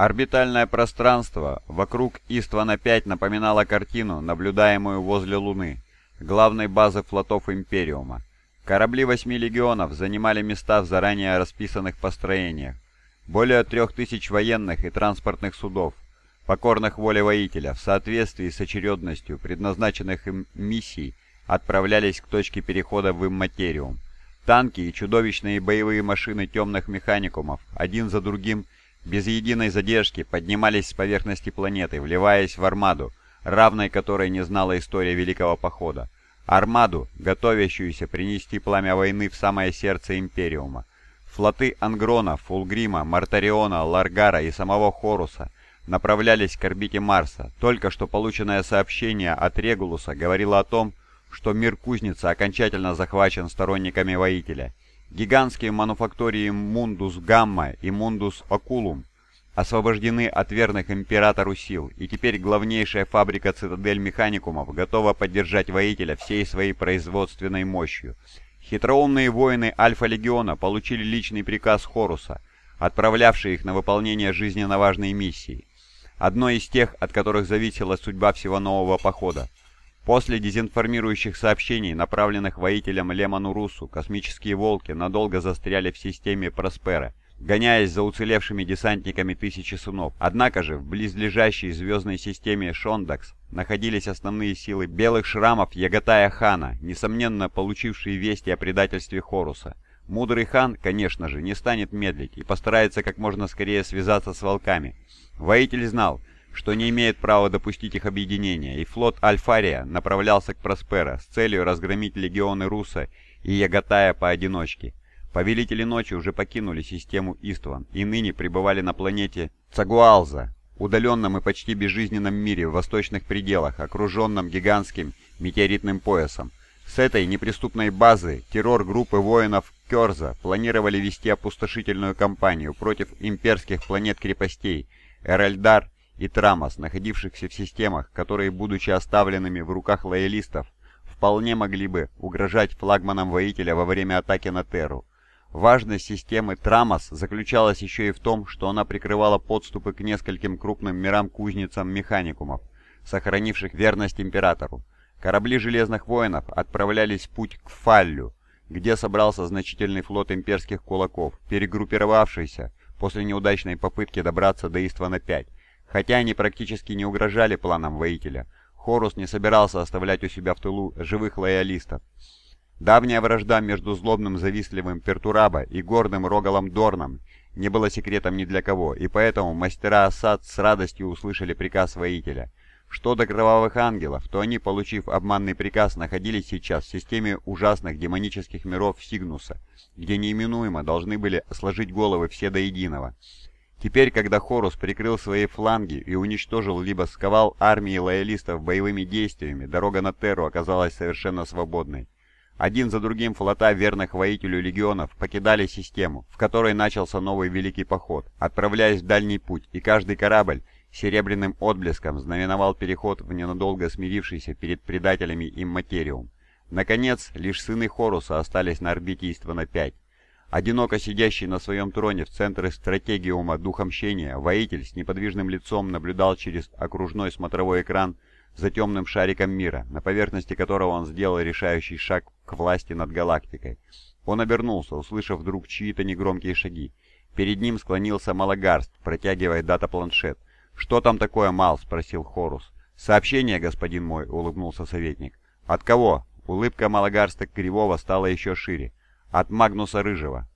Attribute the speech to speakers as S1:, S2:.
S1: Орбитальное пространство вокруг Иствана-5 напоминало картину, наблюдаемую возле Луны, главной базы флотов Империума. Корабли восьми легионов занимали места в заранее расписанных построениях. Более трех тысяч военных и транспортных судов, покорных воле воителя, в соответствии с очередностью предназначенных им миссий, отправлялись к точке перехода в Имматериум. Танки и чудовищные боевые машины темных механикумов один за другим без единой задержки поднимались с поверхности планеты, вливаясь в армаду, равной которой не знала история Великого Похода. Армаду, готовящуюся принести пламя войны в самое сердце Империума. Флоты Ангрона, Фулгрима, Мартариона, Ларгара и самого Хоруса направлялись к орбите Марса. Только что полученное сообщение от Регулуса говорило о том, что мир Кузницы окончательно захвачен сторонниками воителя. Гигантские мануфактории Мундус Гамма и Мундус Окулум освобождены от верных императору сил, и теперь главнейшая фабрика Цитадель Механикумов готова поддержать воителя всей своей производственной мощью. Хитроумные воины Альфа-Легиона получили личный приказ Хоруса, отправлявший их на выполнение жизненно важной миссии, одной из тех, от которых зависела судьба всего нового похода. После дезинформирующих сообщений, направленных воителям Лемону Русу, космические волки надолго застряли в системе Проспера, гоняясь за уцелевшими десантниками Тысячи Сынов. Однако же в близлежащей звездной системе Шондакс находились основные силы белых шрамов Ягатая Хана, несомненно получившие вести о предательстве Хоруса. Мудрый хан, конечно же, не станет медлить и постарается как можно скорее связаться с волками. Воитель знал, что не имеет права допустить их объединения, и флот Альфария направлялся к Проспера с целью разгромить легионы Руса и Ягатая поодиночке. Повелители Ночи уже покинули систему Истван и ныне пребывали на планете Цагуалза, удаленном и почти безжизненном мире в восточных пределах, окруженном гигантским метеоритным поясом. С этой неприступной базы террор группы воинов Керза планировали вести опустошительную кампанию против имперских планет-крепостей Эральдар и Трамос, находившихся в системах, которые, будучи оставленными в руках лоялистов, вполне могли бы угрожать флагманам воителя во время атаки на Терру. Важность системы Трамос заключалась еще и в том, что она прикрывала подступы к нескольким крупным мирам-кузницам механикумов, сохранивших верность Императору. Корабли Железных Воинов отправлялись в путь к Фаллю, где собрался значительный флот имперских кулаков, перегруппировавшийся после неудачной попытки добраться до Иствана-5. Хотя они практически не угрожали планам воителя, Хорус не собирался оставлять у себя в тылу живых лоялистов. Давняя вражда между злобным завистливым Пертураба и гордым Рогалом Дорном не была секретом ни для кого, и поэтому мастера Асад с радостью услышали приказ воителя. Что до кровавых ангелов, то они, получив обманный приказ, находились сейчас в системе ужасных демонических миров Сигнуса, где неименуемо должны были сложить головы все до единого. Теперь, когда Хорус прикрыл свои фланги и уничтожил либо сковал армии лоялистов боевыми действиями, дорога на Терру оказалась совершенно свободной. Один за другим флота верных воителю легионов покидали систему, в которой начался новый Великий Поход, отправляясь в дальний путь, и каждый корабль серебряным отблеском знаменовал переход в ненадолго смирившийся перед предателями им материум. Наконец, лишь сыны Хоруса остались на орбите Иствана-5. Одиноко сидящий на своем троне в центре стратегиума Духа Мщения, воитель с неподвижным лицом наблюдал через окружной смотровой экран за темным шариком мира, на поверхности которого он сделал решающий шаг к власти над галактикой. Он обернулся, услышав вдруг чьи-то негромкие шаги. Перед ним склонился Малагарст, протягивая дата-планшет. «Что там такое, Мал?» — спросил Хорус. «Сообщение, господин мой», — улыбнулся советник. «От кого?» Улыбка Малагарста Кривого стала еще шире. «От Магнуса Рыжего».